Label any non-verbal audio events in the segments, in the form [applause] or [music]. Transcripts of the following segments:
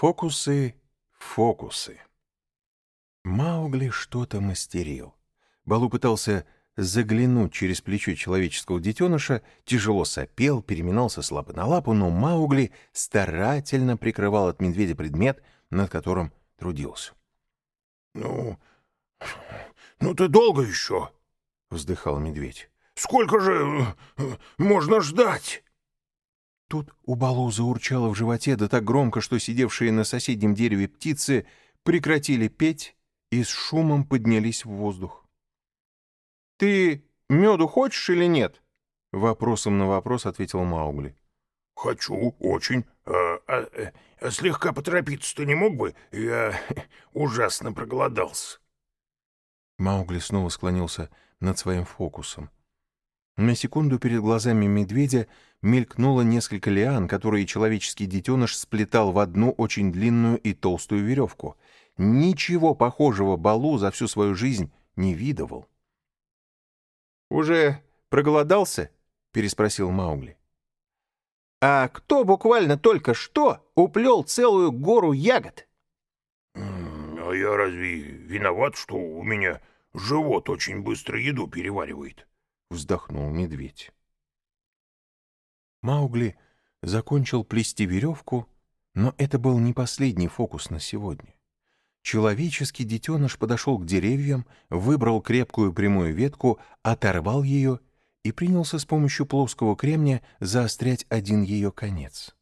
Фокусы, фокусы. Маугли что-то мастерил. Балу пытался заглянуть через плечо человеческого детеныша, тяжело сопел, переминался с лапы на лапу, но Маугли старательно прикрывал от медведя предмет, над которым трудился. — Ну, ну ты долго еще? — вздыхал медведь. — Сколько же э, можно ждать? Тут у Балу заурчало в животе, да так громко, что сидевшие на соседнем дереве птицы прекратили петь и с шумом поднялись в воздух. — Ты меду хочешь или нет? — вопросом на вопрос ответил Маугли. — Хочу, очень. А, а, а слегка поторопиться ты не мог бы? Я [laughs] ужасно проголодался. Маугли снова склонился над своим фокусом. На секунду перед глазами медведя мелькнуло несколько лиан, которые человеческий детеныш сплетал в одну очень длинную и толстую веревку. Ничего похожего Балу за всю свою жизнь не видывал. «Уже проголодался?» — переспросил Маугли. «А кто буквально только что уплел целую гору ягод?» «А я разве виноват, что у меня живот очень быстро еду переваривает?» — вздохнул медведь. Маугли закончил плести веревку, но это был не последний фокус на сегодня. Человеческий детеныш подошел к деревьям, выбрал крепкую прямую ветку, оторвал ее и принялся с помощью плоского кремня заострять один ее конец.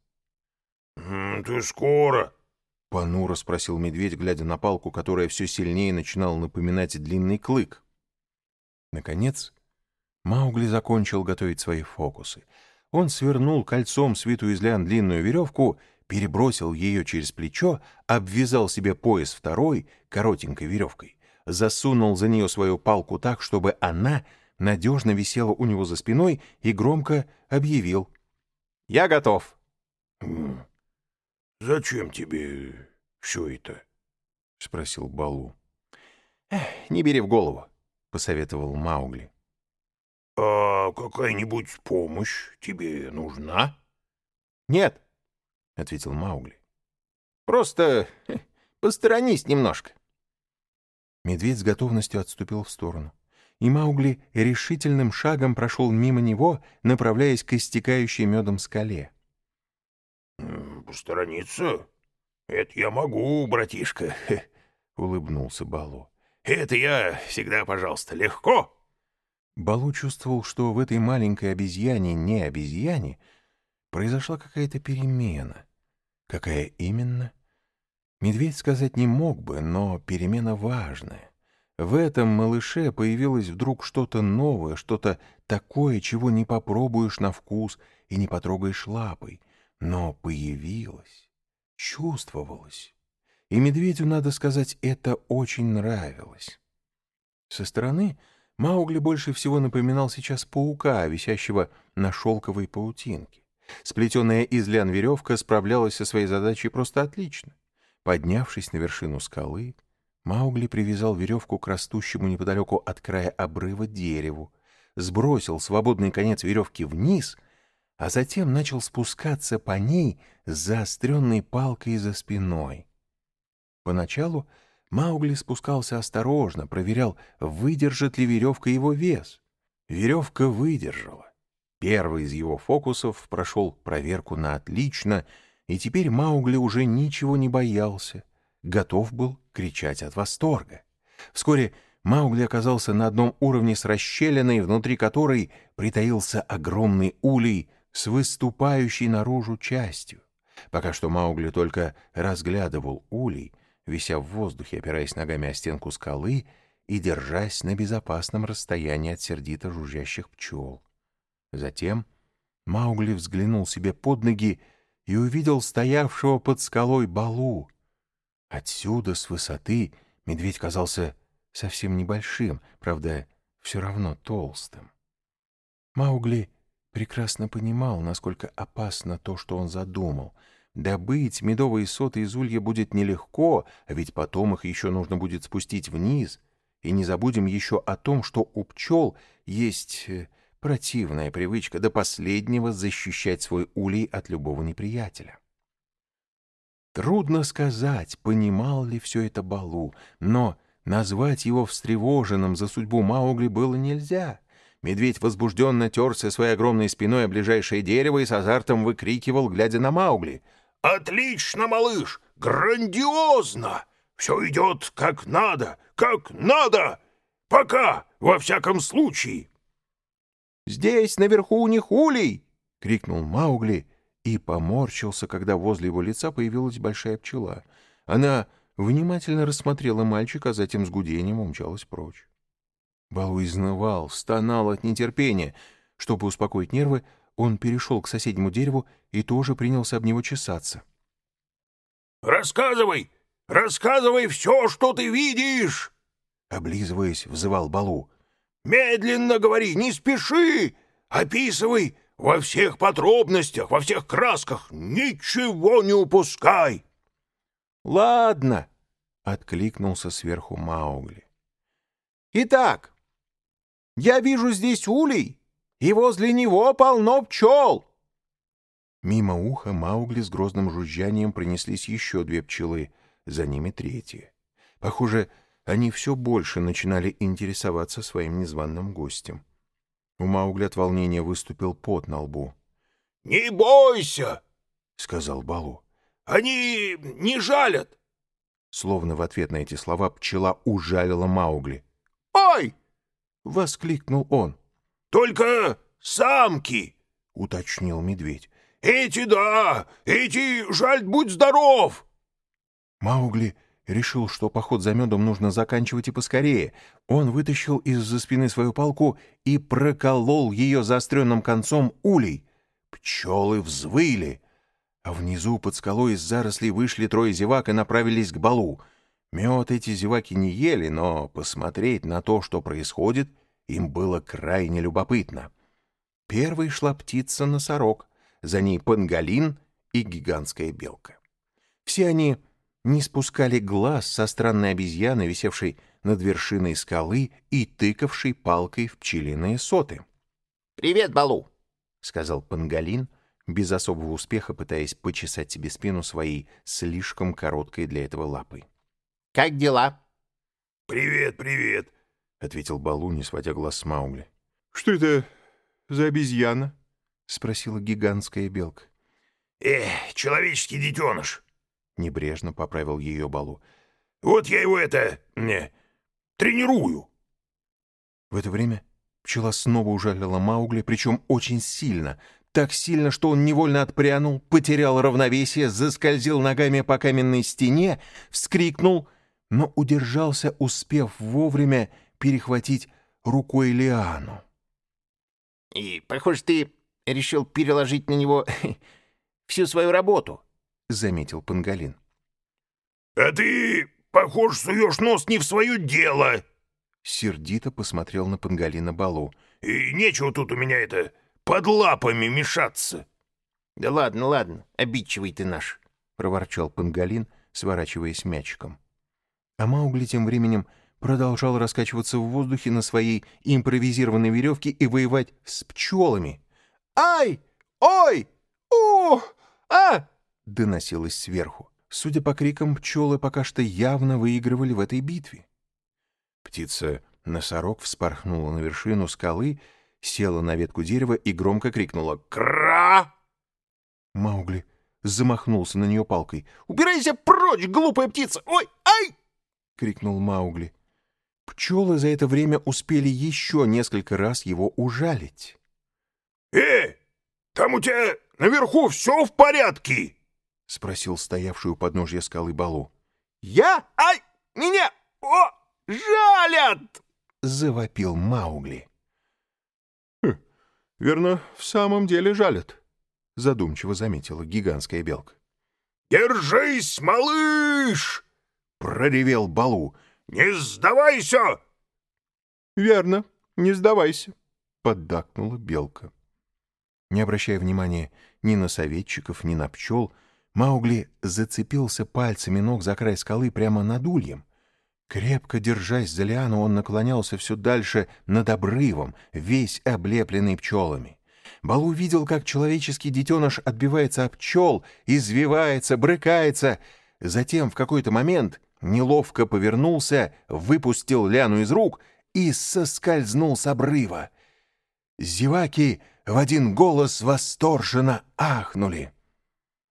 — Ты скоро? — понуро спросил медведь, глядя на палку, которая все сильнее начинала напоминать длинный клык. Наконец, Маугли закончил готовить свои фокусы. Он свернул кольцом свитую из лян длинную веревку, перебросил ее через плечо, обвязал себе пояс второй, коротенькой веревкой, засунул за нее свою палку так, чтобы она надежно висела у него за спиной и громко объявил. «Я готов!» «Зачем тебе все это?» — спросил Балу. «Не бери в голову», — посоветовал Маугли. «А какая-нибудь помощь тебе нужна?» «Нет», — ответил Маугли. «Просто [laughs] посторонись немножко». Медведь с готовностью отступил в сторону, и Маугли решительным шагом прошел мимо него, направляясь к истекающей медом скале. «Посторониться? Это я могу, братишка», [laughs] — улыбнулся Балу. «Это я всегда, пожалуйста, легко». Балу чувствовал, что в этой маленькой обезьяне, не обезьяне, произошла какая-то перемена. Какая именно? Медведь сказать не мог бы, но перемена важная. В этом малыше появилось вдруг что-то новое, что-то такое, чего не попробуешь на вкус и не потрогаешь лапой, но появилось, чувствовалось. И медведю, надо сказать, это очень нравилось. Со стороны Маугли больше всего напоминал сейчас паука, висящего на шелковой паутинке. Сплетенная из лян веревка справлялась со своей задачей просто отлично. Поднявшись на вершину скалы, Маугли привязал веревку к растущему неподалеку от края обрыва дереву, сбросил свободный конец веревки вниз, а затем начал спускаться по ней с заостренной палкой за спиной. Поначалу Маугли спускался осторожно, проверял, выдержит ли веревка его вес. Веревка выдержала. Первый из его фокусов прошел проверку на отлично, и теперь Маугли уже ничего не боялся, готов был кричать от восторга. Вскоре Маугли оказался на одном уровне с расщелиной, внутри которой притаился огромный улей с выступающей наружу частью. Пока что Маугли только разглядывал улей — вися в воздухе, опираясь ногами о стенку скалы и держась на безопасном расстоянии от сердито жужжащих пчел. Затем Маугли взглянул себе под ноги и увидел стоявшего под скалой Балу. Отсюда, с высоты, медведь казался совсем небольшим, правда, все равно толстым. Маугли прекрасно понимал, насколько опасно то, что он задумал — Добыть медовые соты из улья будет нелегко, а ведь потом их еще нужно будет спустить вниз. И не забудем еще о том, что у пчел есть э, противная привычка до последнего защищать свой улей от любого неприятеля. Трудно сказать, понимал ли все это Балу, но назвать его встревоженным за судьбу Маугли было нельзя. Медведь возбужденно терся своей огромной спиной о ближайшее дерево и с азартом выкрикивал, глядя на Маугли. «Отлично, малыш! Грандиозно! Все идет как надо, как надо! Пока, во всяком случае!» «Здесь, наверху, у них улей!» — крикнул Маугли и поморщился, когда возле его лица появилась большая пчела. Она внимательно рассмотрела мальчика, а затем с гудением умчалась прочь. Балу изнывал, стонал от нетерпения. Чтобы успокоить нервы, он перешел к соседнему дереву и тоже принялся об него чесаться. «Рассказывай! Рассказывай все, что ты видишь!» Облизываясь, взывал Балу. «Медленно говори, не спеши! Описывай во всех подробностях, во всех красках, ничего не упускай!» «Ладно!» — откликнулся сверху Маугли. «Итак, я вижу здесь улей, и возле него полно пчел!» Мимо уха Маугли с грозным жужжанием пронеслись еще две пчелы, за ними третья. Похоже, они все больше начинали интересоваться своим незваным гостем. У Маугли от волнения выступил пот на лбу. — Не бойся, — сказал Балу. — Они не жалят. Словно в ответ на эти слова пчела ужалила Маугли. «Ой!» — воскликнул он. «Только самки!» — уточнил медведь. «Эти да! Эти, жаль, будь здоров!» Маугли решил, что поход за медом нужно заканчивать и поскорее. Он вытащил из-за спины свою палку и проколол ее заостренным концом улей. Пчелы взвыли, а внизу под скалой из зарослей вышли трое зевак и направились к балу. Мед эти зеваки не ели, но посмотреть на то, что происходит, им было крайне любопытно. Первой шла птица-носорог, за ней панголин и гигантская белка. Все они не спускали глаз со странной обезьяны, висевшей над вершиной скалы и тыкавшей палкой в пчелиные соты. «Привет, Балу!» — сказал Пангалин, без особого успеха пытаясь почесать себе спину своей слишком короткой для этого лапой. «Как дела?» «Привет, привет!» — ответил Балу, не сводя глаз с Маугли. «Что это за обезьяна?» — спросила гигантская белка. «Эх, человеческий детеныш!» — небрежно поправил ее Балу. «Вот я его это... не тренирую!» В это время пчела снова ужалила Маугли, причем очень сильно. Так сильно, что он невольно отпрянул, потерял равновесие, заскользил ногами по каменной стене, вскрикнул, но удержался, успев вовремя перехватить рукой лиану. «И, похоже, ты решил переложить на него [laughs] всю свою работу», — заметил Пангалин. «А ты, похож, суешь нос не в свое дело!» Сердито посмотрел на Пангалина Балу. «И нечего тут у меня это под лапами мешаться!» «Да ладно, ладно, обидчивый ты наш!» — проворчал Пангалин, сворачиваясь мячиком. А Маугли тем временем продолжал раскачиваться в воздухе на своей импровизированной веревке и воевать с пчелами. «Ай! Ой! Ух! А!» — доносилось сверху. Судя по крикам, пчелы пока что явно выигрывали в этой битве. Птица-носорог вспорхнула на вершину скалы, села на ветку дерева и громко крикнула «Кра!». Маугли замахнулся на нее палкой. «Убирайся прочь, глупая птица! Ой, ай!» — крикнул Маугли. Пчелы за это время успели еще несколько раз его ужалить. «Эй, там у тебя наверху все в порядке?» — спросил стоявший у подножья скалы Балу. «Я? Ай! Меня! О! Жалят!» — завопил Маугли. «Хм, «Верно, в самом деле жалят», — задумчиво заметила гигантская белка. «Держись, малыш!» — проревел Балу. «Не сдавайся!» «Верно, не сдавайся», — поддакнула белка. Не обращая внимания ни на советчиков, ни на пчел, Маугли зацепился пальцами ног за край скалы прямо над ульем. Крепко держась за лиану, он наклонялся все дальше над обрывом, весь облепленный пчелами. Балу видел, как человеческий детеныш отбивается об пчел, извивается, брыкается. Затем в какой-то момент неловко повернулся, выпустил Ляну из рук и соскользнул с обрыва. Зеваки в один голос восторженно ахнули.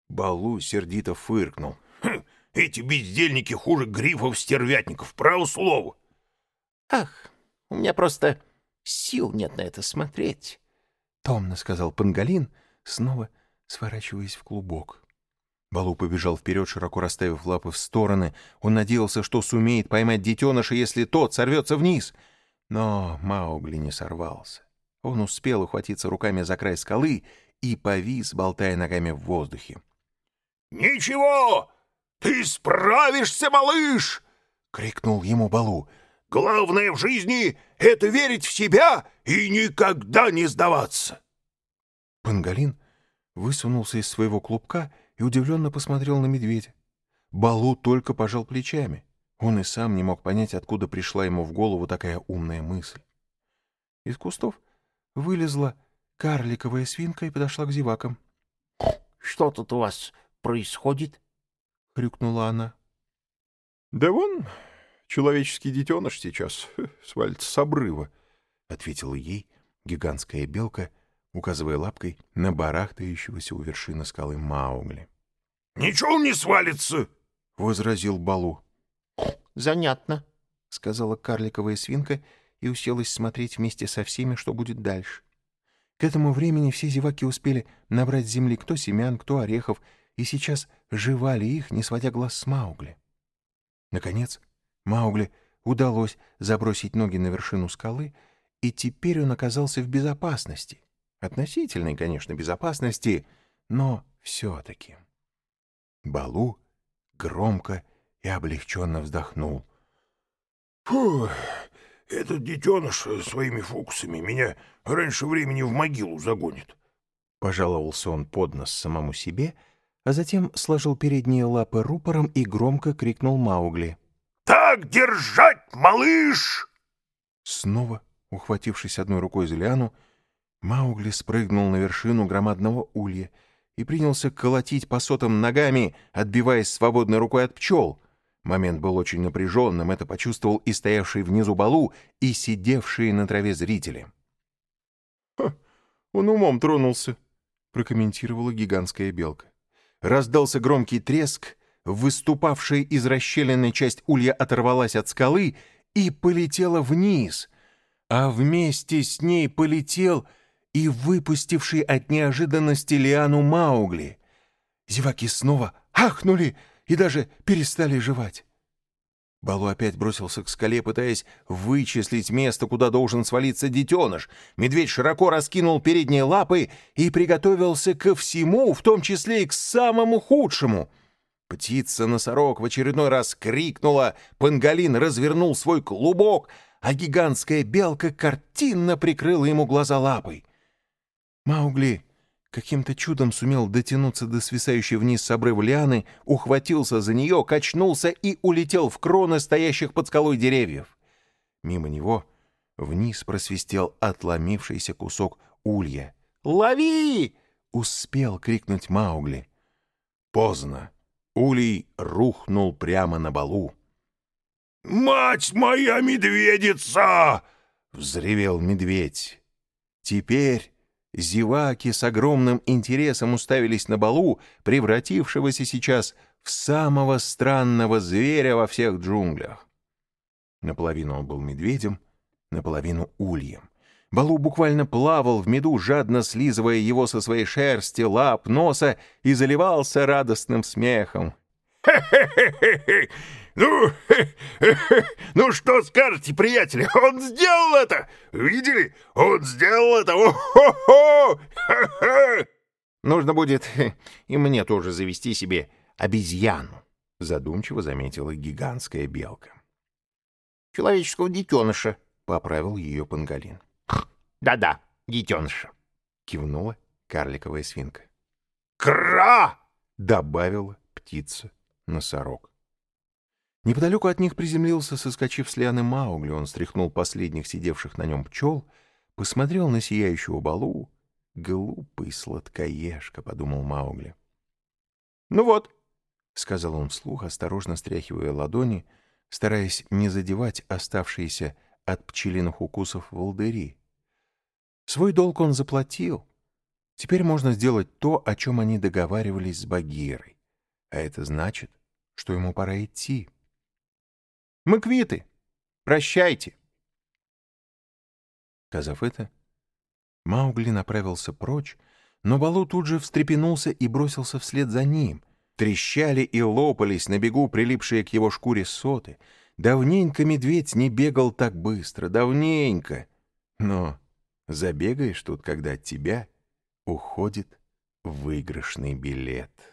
Балу сердито фыркнул. Хм, эти бездельники хуже грифов-стервятников, право слово. Ах, у меня просто сил нет на это смотреть. — томно сказал Пангалин, снова сворачиваясь в клубок. Балу побежал вперед, широко расставив лапы в стороны. Он надеялся, что сумеет поймать детеныша, если тот сорвется вниз. Но Маугли не сорвался. Он успел ухватиться руками за край скалы и повис, болтая ногами в воздухе. «Ничего! Ты справишься, малыш!» — крикнул ему Балу. Главное в жизни — это верить в себя и никогда не сдаваться. Пангалин высунулся из своего клубка и удивленно посмотрел на медведя. Балу только пожал плечами. Он и сам не мог понять, откуда пришла ему в голову такая умная мысль. Из кустов вылезла карликовая свинка и подошла к зевакам. — Что тут у вас происходит? — хрюкнула она. — Да вон человеческий детеныш сейчас свалится с обрыва, — ответила ей гигантская белка, указывая лапкой на барахтающегося у вершины скалы Маугли. — Ничего не свалится! — возразил Балу. — Занятно, — сказала карликовая свинка и уселась смотреть вместе со всеми, что будет дальше. К этому времени все зеваки успели набрать земли кто семян, кто орехов, и сейчас жевали их, не сводя глаз с Маугли. Наконец, Маугли удалось забросить ноги на вершину скалы, и теперь он оказался в безопасности. Относительной, конечно, безопасности, но все-таки. Балу громко и облегченно вздохнул. «Фу, этот детеныш своими фокусами меня раньше времени в могилу загонит», — пожаловался он под нос самому себе, а затем сложил передние лапы рупором и громко крикнул Маугли — так держать, малыш!» Снова, ухватившись одной рукой за лиану, Маугли спрыгнул на вершину громадного улья и принялся колотить по сотам ногами, отбиваясь свободной рукой от пчел. Момент был очень напряженным, это почувствовал и стоявший внизу балу, и сидевшие на траве зрители. «Он умом тронулся», — прокомментировала гигантская белка. Раздался громкий треск, выступавшая из расщелины часть улья оторвалась от скалы и полетела вниз, а вместе с ней полетел и выпустивший от неожиданности лиану Маугли. Зеваки снова ахнули и даже перестали жевать. Балу опять бросился к скале, пытаясь вычислить место, куда должен свалиться детеныш. Медведь широко раскинул передние лапы и приготовился ко всему, в том числе и к самому худшему — Птица-носорог в очередной раз крикнула, пангалин развернул свой клубок, а гигантская белка картинно прикрыла ему глаза лапой. Маугли каким-то чудом сумел дотянуться до свисающей вниз с обрыва лианы, ухватился за нее, качнулся и улетел в кроны стоящих под скалой деревьев. Мимо него вниз просвистел отломившийся кусок улья. «Лови!» — успел крикнуть Маугли. Поздно. Улей рухнул прямо на балу. «Мать моя медведица!» — взревел медведь. Теперь зеваки с огромным интересом уставились на балу, превратившегося сейчас в самого странного зверя во всех джунглях. Наполовину он был медведем, наполовину ульем. Балу буквально плавал в меду, жадно слизывая его со своей шерсти, лап, носа и заливался радостным смехом. «Хе-хе-хе-хе! Ну, [laughs] ну что скажете, приятели? Он сделал это! Видели? Он сделал это! О-хо-хо! [laughs] Нужно будет и мне тоже завести себе обезьяну», — задумчиво заметила гигантская белка. «Человеческого детеныша», — поправил ее пангалин. Да-да, детеныша, — кивнула карликовая свинка. «Кра!» — добавила птица-носорог. Неподалеку от них приземлился, соскочив с лианы Маугли. Он стряхнул последних сидевших на нем пчел, посмотрел на сияющего балу Глупый сладкоежка, — подумал Маугли. «Ну вот», — сказал он вслух, осторожно стряхивая ладони, стараясь не задевать оставшиеся от пчелиных укусов волдыри. Свой долг он заплатил. Теперь можно сделать то, о чем они договаривались с Багирой. А это значит, что ему пора идти. «Мы квиты! Прощайте!» Сказав это, Маугли направился прочь, но Балу тут же встрепенулся и бросился вслед за ним. Трещали и лопались на бегу прилипшие к его шкуре соты. Давненько медведь не бегал так быстро, давненько. Но забегаешь тут, когда от тебя уходит выигрышный билет.